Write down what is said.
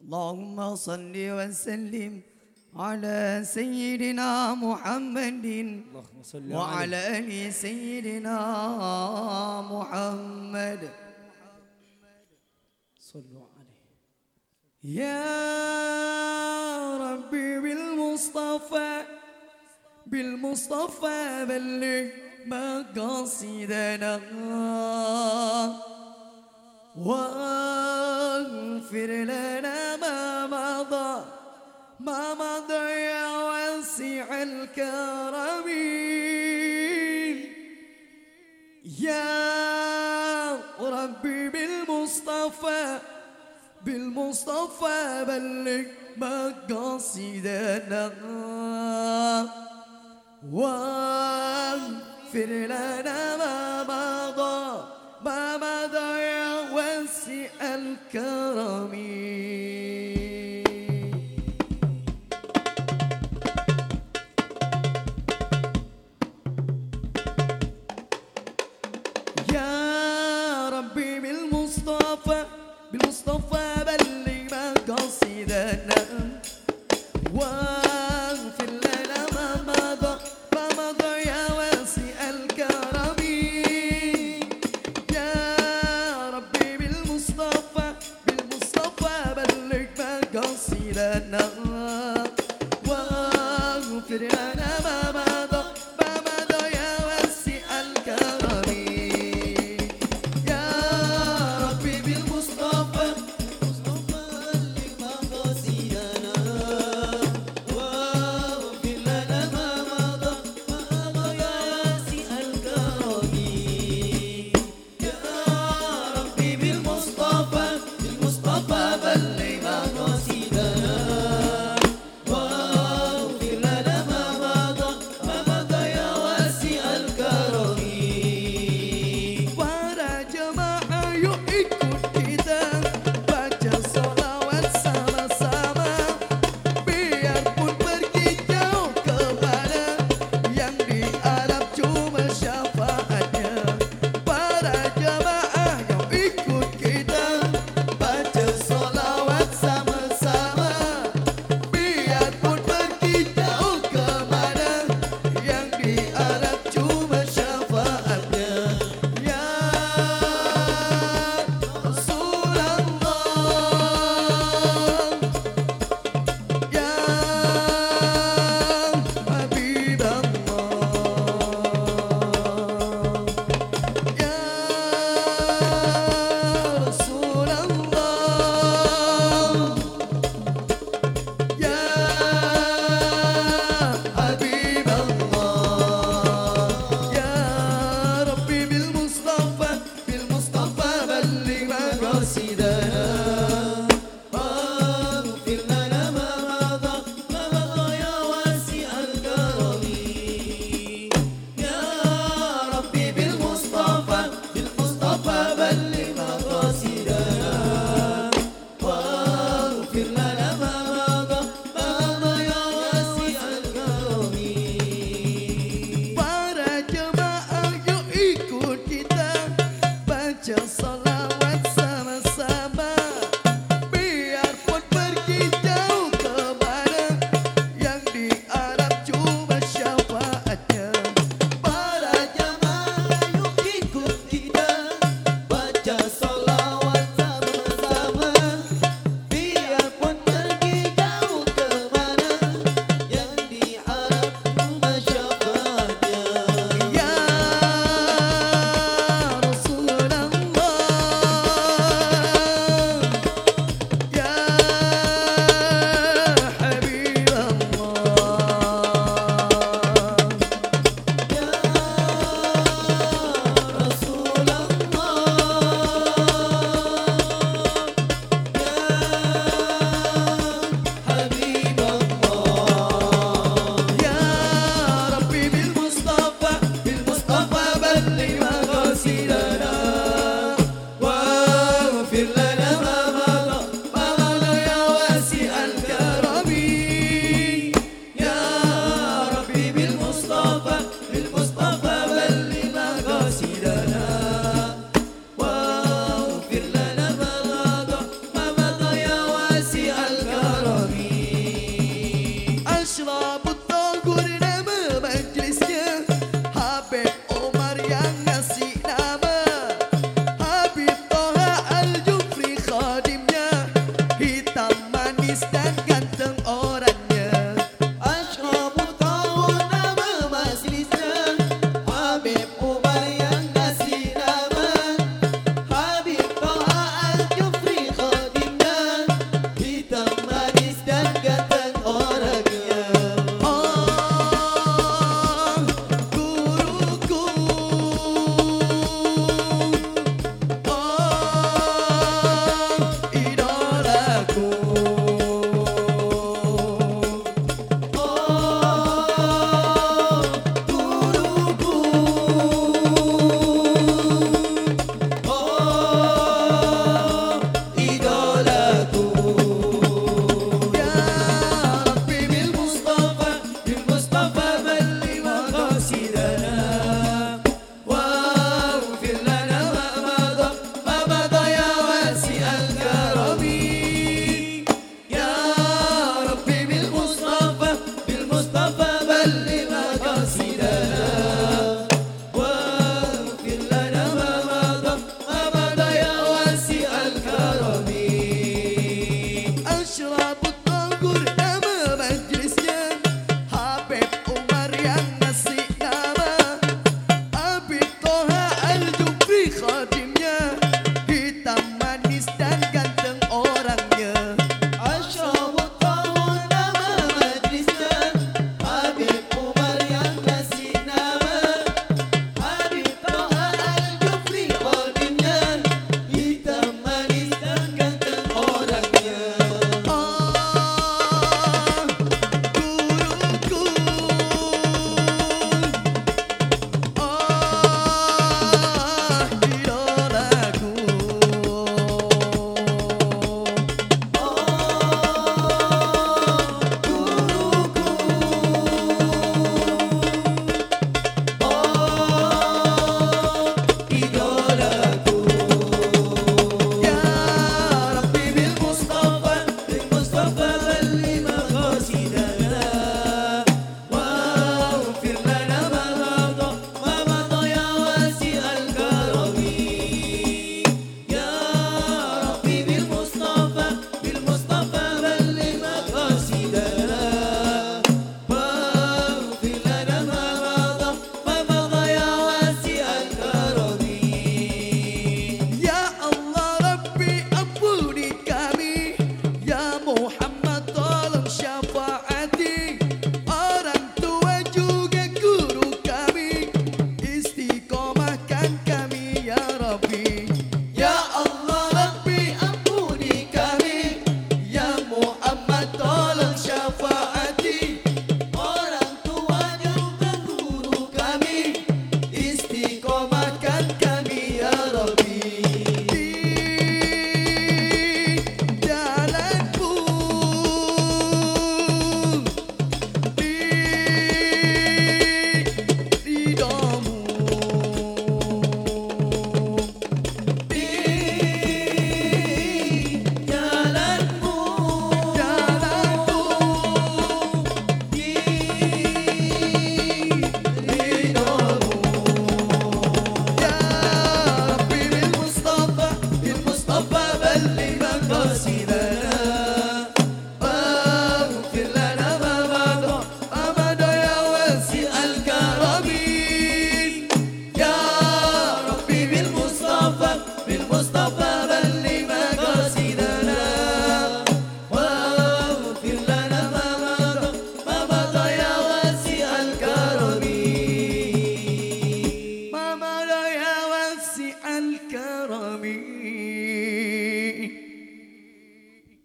اللهم صل وسلم على سيدنا محمد وعلى آل سيدنا محمد. صلوا عليه. يا ربي بالمصطفى بالمصطفى بلغ مقاصدنا. وأغفر لنا مضى ما مضى يا واسع الكرم. يا ربي بالمصطفى بالمصطفى بلغ مقاصدنا. واغفر لنا ما مضى ما مضى يا واسع الكرم. بالمصطفى بلغ مقاصدنا واغفر لنا ما مضى ما مضى يا واسع الكرم. يا ربي بالمصطفى بالمصطفى بلغ مقاصدنا واغفر لنا ما başla